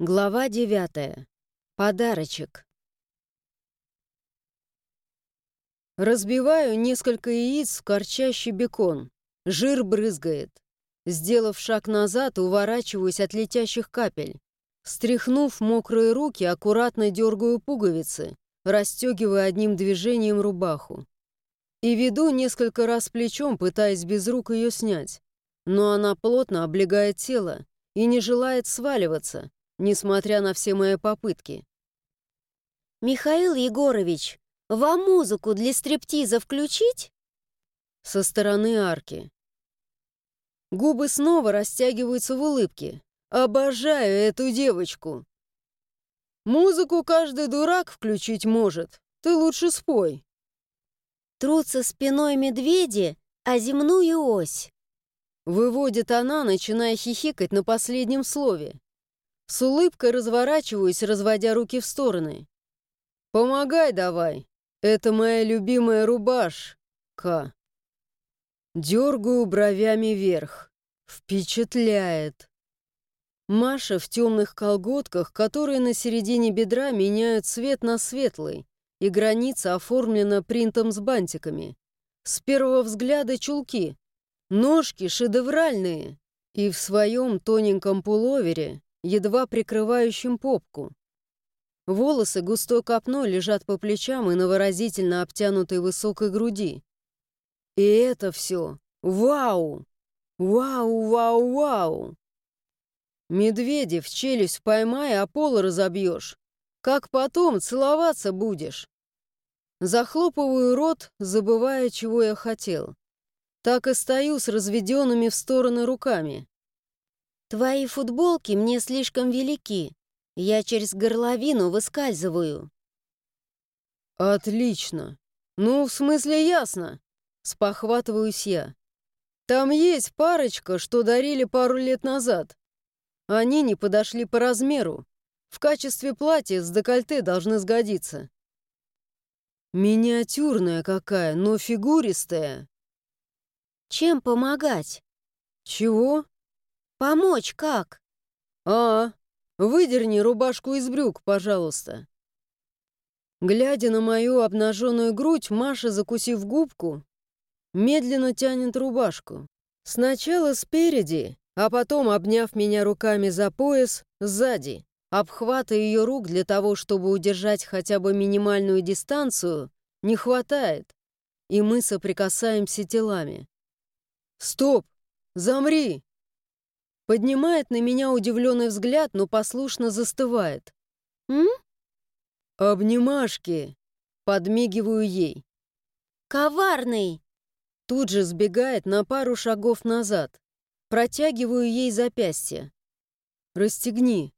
Глава девятая. Подарочек. Разбиваю несколько яиц в корчащий бекон. Жир брызгает. Сделав шаг назад, уворачиваюсь от летящих капель. Стряхнув мокрые руки, аккуратно дергаю пуговицы, расстегивая одним движением рубаху. И веду несколько раз плечом, пытаясь без рук ее снять. Но она плотно облегает тело и не желает сваливаться, несмотря на все мои попытки. «Михаил Егорович, вам музыку для стриптиза включить?» Со стороны арки. Губы снова растягиваются в улыбке. Обожаю эту девочку. Музыку каждый дурак включить может. Ты лучше спой. Трутся спиной медведи, а земную ось. Выводит она, начиная хихикать на последнем слове. С улыбкой разворачиваюсь, разводя руки в стороны. «Помогай давай. Это моя любимая рубашка». Дергаю бровями вверх. Впечатляет. Маша в темных колготках, которые на середине бедра меняют цвет на светлый, и граница оформлена принтом с бантиками. С первого взгляда чулки. Ножки шедевральные. И в своем тоненьком пуловере едва прикрывающим попку. Волосы густой копной лежат по плечам и на выразительно обтянутой высокой груди. И это все вау! Вау, вау, вау! Медведи в челюсть поймай, а пол разобьешь. Как потом целоваться будешь? Захлопываю рот, забывая, чего я хотел. Так и стою с разведенными в стороны руками. «Твои футболки мне слишком велики. Я через горловину выскальзываю». «Отлично. Ну, в смысле, ясно?» Спохватываюсь я. «Там есть парочка, что дарили пару лет назад. Они не подошли по размеру. В качестве платья с декольте должны сгодиться». «Миниатюрная какая, но фигуристая». «Чем помогать?» «Чего?» «Помочь как?» «А, выдерни рубашку из брюк, пожалуйста». Глядя на мою обнаженную грудь, Маша, закусив губку, медленно тянет рубашку. Сначала спереди, а потом, обняв меня руками за пояс, сзади. Обхвата ее рук для того, чтобы удержать хотя бы минимальную дистанцию, не хватает, и мы соприкасаемся телами. «Стоп! Замри!» Поднимает на меня удивленный взгляд, но послушно застывает. «М?» «Обнимашки!» Подмигиваю ей. «Коварный!» Тут же сбегает на пару шагов назад. Протягиваю ей запястье. «Расстегни».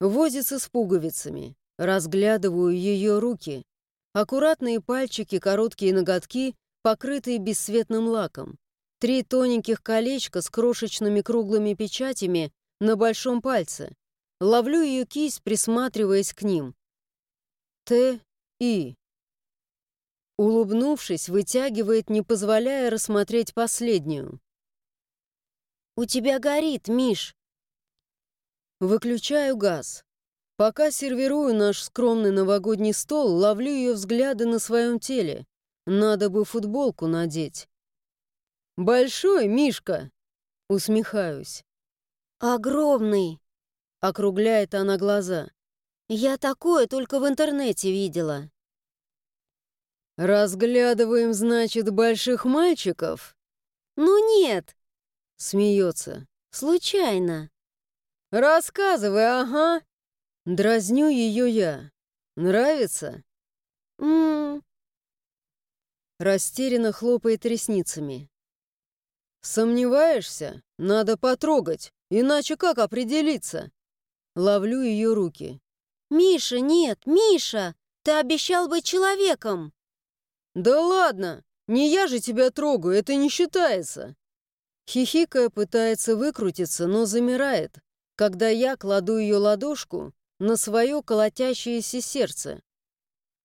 Возится с пуговицами. Разглядываю ее руки. Аккуратные пальчики, короткие ноготки, покрытые бесцветным лаком. Три тоненьких колечка с крошечными круглыми печатями на большом пальце. Ловлю ее кисть, присматриваясь к ним. Т. И. Улыбнувшись, вытягивает, не позволяя рассмотреть последнюю. «У тебя горит, Миш!» Выключаю газ. Пока сервирую наш скромный новогодний стол, ловлю ее взгляды на своем теле. Надо бы футболку надеть. «Большой, Мишка!» Усмехаюсь. «Огромный!» Округляет она глаза. «Я такое только в интернете видела». «Разглядываем, значит, больших мальчиков?» «Ну нет!» Смеется. «Случайно». «Рассказывай, ага!» Дразню ее я. «Нравится?» «М-м-м...» Растерянно хлопает ресницами. «Сомневаешься? Надо потрогать, иначе как определиться?» Ловлю ее руки. «Миша, нет, Миша! Ты обещал быть человеком!» «Да ладно! Не я же тебя трогаю, это не считается!» Хихикая пытается выкрутиться, но замирает, когда я кладу ее ладошку на свое колотящееся сердце.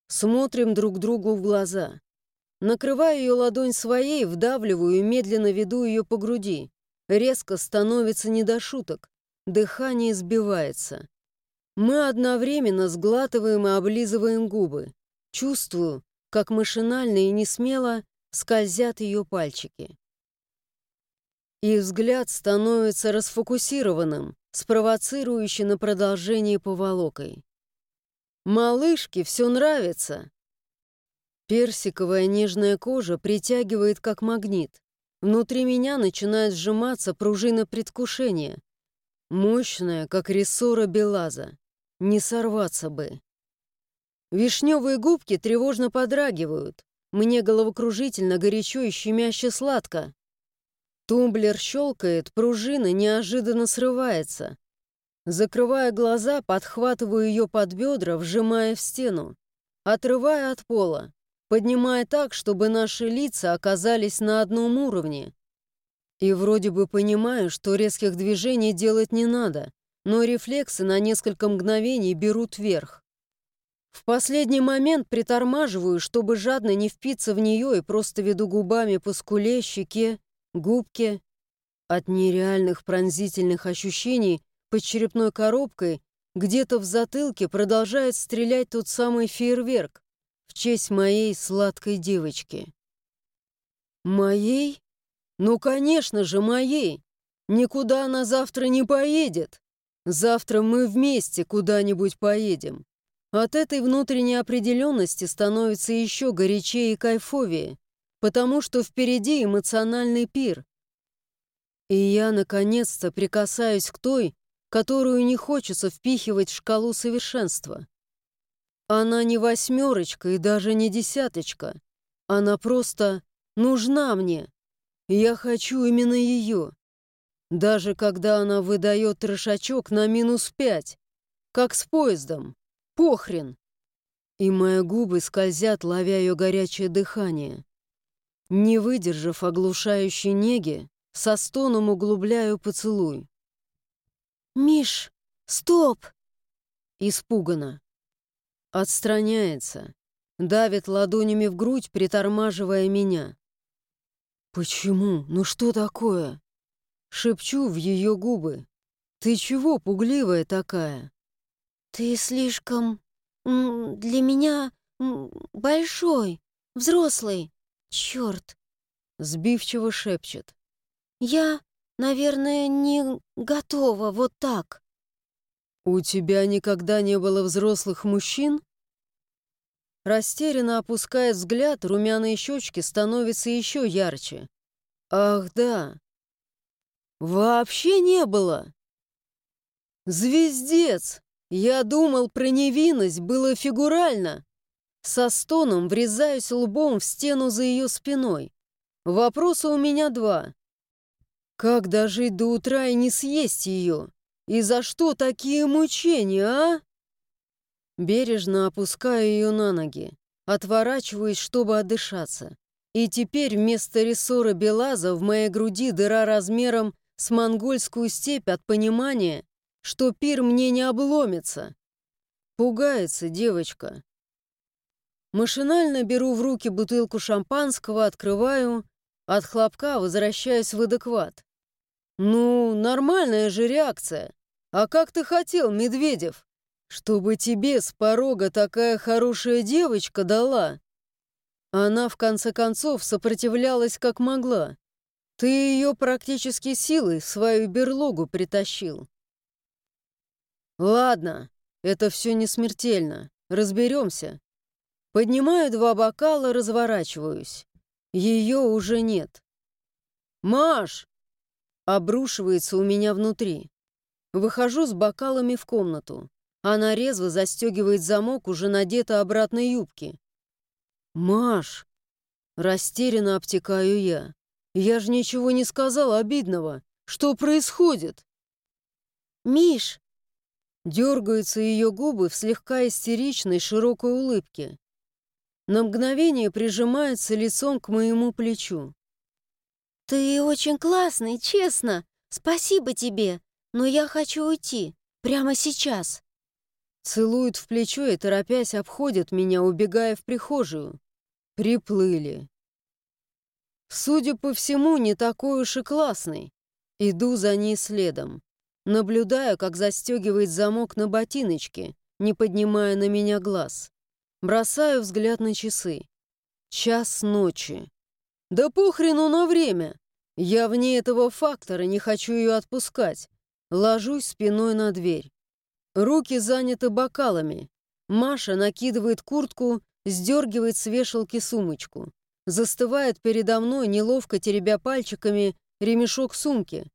Смотрим друг другу в глаза. Накрываю ее ладонь своей, вдавливаю и медленно веду ее по груди. Резко становится не до шуток. Дыхание сбивается. Мы одновременно сглатываем и облизываем губы. Чувствую, как машинально и несмело скользят ее пальчики. И взгляд становится расфокусированным, спровоцирующий на продолжение поволокой. Малышке все нравится. Персиковая нежная кожа притягивает как магнит. Внутри меня начинает сжиматься пружина предвкушения. Мощная, как рессора Белаза. Не сорваться бы. Вишневые губки тревожно подрагивают. Мне головокружительно, горячо и щемяще сладко. Тумблер щелкает, пружина неожиданно срывается. Закрывая глаза, подхватываю ее под бедра, вжимая в стену. Отрывая от пола, поднимая так, чтобы наши лица оказались на одном уровне. И вроде бы понимаю, что резких движений делать не надо, но рефлексы на несколько мгновений берут верх. В последний момент притормаживаю, чтобы жадно не впиться в нее и просто веду губами по скуле, щеке, губке. От нереальных пронзительных ощущений под черепной коробкой где-то в затылке продолжает стрелять тот самый фейерверк честь моей сладкой девочки. Моей? Ну, конечно же, моей. Никуда она завтра не поедет. Завтра мы вместе куда-нибудь поедем. От этой внутренней определенности становится еще горячее и кайфовее потому что впереди эмоциональный пир. И я, наконец-то, прикасаюсь к той, которую не хочется впихивать в шкалу совершенства. Она не восьмерочка и даже не десяточка. Она просто нужна мне. Я хочу именно ее. Даже когда она выдает трешачок на минус пять, как с поездом. Похрен. И мои губы скользят, ловя ее горячее дыхание. Не выдержав оглушающей неги, со стоном углубляю поцелуй. «Миш, стоп!» Испуганно. Отстраняется, давит ладонями в грудь, притормаживая меня. «Почему? Ну что такое?» Шепчу в ее губы. «Ты чего пугливая такая?» «Ты слишком... для меня... большой, взрослый. Черт! Сбивчиво шепчет. Я, наверное, не готова вот так. У тебя никогда не было взрослых мужчин? Растерянно опуская взгляд, румяные щечки становятся еще ярче. Ах, да. Вообще не было. Звездец! Я думал, про невинность было фигурально. Со стоном врезаюсь лбом в стену за ее спиной. Вопроса у меня два. Как дожить до утра и не съесть ее? И за что такие мучения, а? Бережно опускаю ее на ноги, отворачиваюсь, чтобы отдышаться. И теперь вместо рессора Белаза в моей груди дыра размером с монгольскую степь от понимания, что пир мне не обломится. Пугается девочка. Машинально беру в руки бутылку шампанского, открываю, от хлопка возвращаюсь в адекват. «Ну, нормальная же реакция. А как ты хотел, Медведев? Чтобы тебе с порога такая хорошая девочка дала?» Она, в конце концов, сопротивлялась как могла. Ты ее практически силой в свою берлогу притащил. «Ладно, это все не смертельно. Разберемся. Поднимаю два бокала, разворачиваюсь. Ее уже нет. «Маш!» Обрушивается у меня внутри. Выхожу с бокалами в комнату. Она резво застегивает замок уже надета обратной юбки. «Маш!» Растерянно обтекаю я. «Я же ничего не сказал обидного. Что происходит?» «Миш!» Дергаются ее губы в слегка истеричной широкой улыбке. На мгновение прижимается лицом к моему плечу. «Ты очень классный, честно. Спасибо тебе. Но я хочу уйти. Прямо сейчас». Целует в плечо и, торопясь, обходит меня, убегая в прихожую. Приплыли. Судя по всему, не такой уж и классный. Иду за ней следом. Наблюдаю, как застегивает замок на ботиночке, не поднимая на меня глаз. Бросаю взгляд на часы. Час ночи. Да похрену на время. Я вне этого фактора, не хочу ее отпускать. Ложусь спиной на дверь. Руки заняты бокалами. Маша накидывает куртку, сдергивает с вешалки сумочку. Застывает передо мной, неловко теребя пальчиками, ремешок сумки.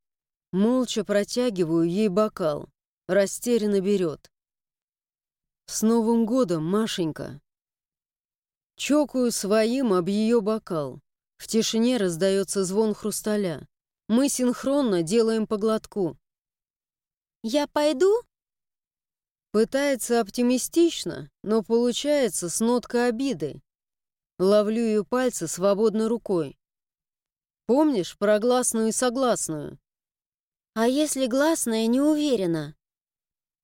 Молча протягиваю ей бокал. Растерянно берет. «С Новым годом, Машенька!» Чокаю своим об ее бокал. В тишине раздается звон хрусталя. Мы синхронно делаем по глотку. «Я пойду?» Пытается оптимистично, но получается с ноткой обиды. Ловлю ее пальцы свободной рукой. Помнишь про гласную и согласную? А если гласная не уверена?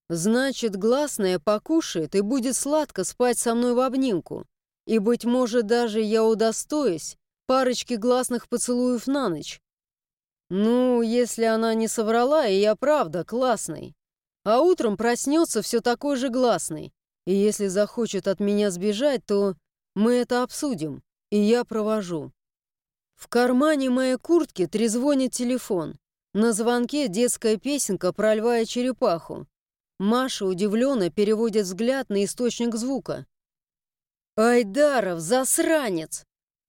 Значит, гласная покушает и будет сладко спать со мной в обнимку. И, быть может, даже я удостоюсь парочки гласных поцелуев на ночь. Ну, если она не соврала, и я правда классный. А утром проснется все такой же гласный. И если захочет от меня сбежать, то мы это обсудим, и я провожу. В кармане моей куртки трезвонит телефон. На звонке детская песенка про льва и черепаху. Маша удивленно переводит взгляд на источник звука. «Айдаров, засранец!»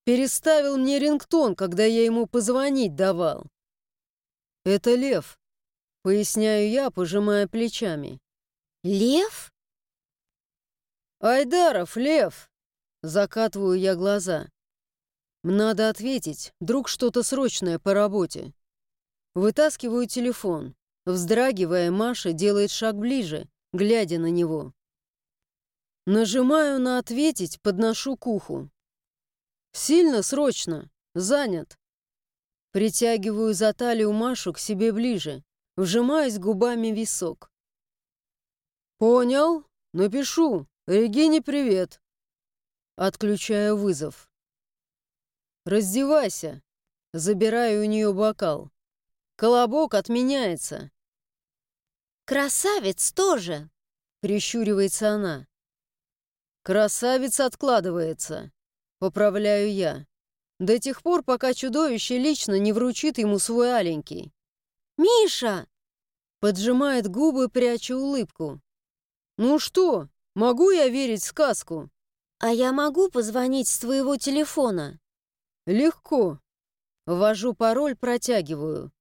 Переставил мне рингтон, когда я ему позвонить давал. «Это лев», — поясняю я, пожимая плечами. «Лев?» «Айдаров, лев!» — закатываю я глаза. «Надо ответить, вдруг что-то срочное по работе». Вытаскиваю телефон. Вздрагивая, Маша делает шаг ближе, глядя на него. Нажимаю на «Ответить», подношу к уху. «Сильно срочно. Занят». Притягиваю за талию Машу к себе ближе, вжимаясь губами в висок. «Понял? Напишу. Регине привет». Отключаю вызов. «Раздевайся». Забираю у нее бокал. Колобок отменяется. «Красавец тоже!» — прищуривается она. «Красавец откладывается», — поправляю я. До тех пор, пока чудовище лично не вручит ему свой аленький. «Миша!» — поджимает губы, пряча улыбку. «Ну что, могу я верить в сказку?» «А я могу позвонить с твоего телефона?» «Легко». Ввожу пароль, протягиваю.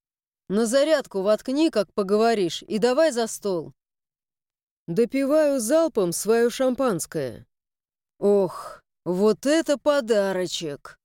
На зарядку воткни, как поговоришь, и давай за стол. Допиваю залпом свое шампанское. Ох, вот это подарочек!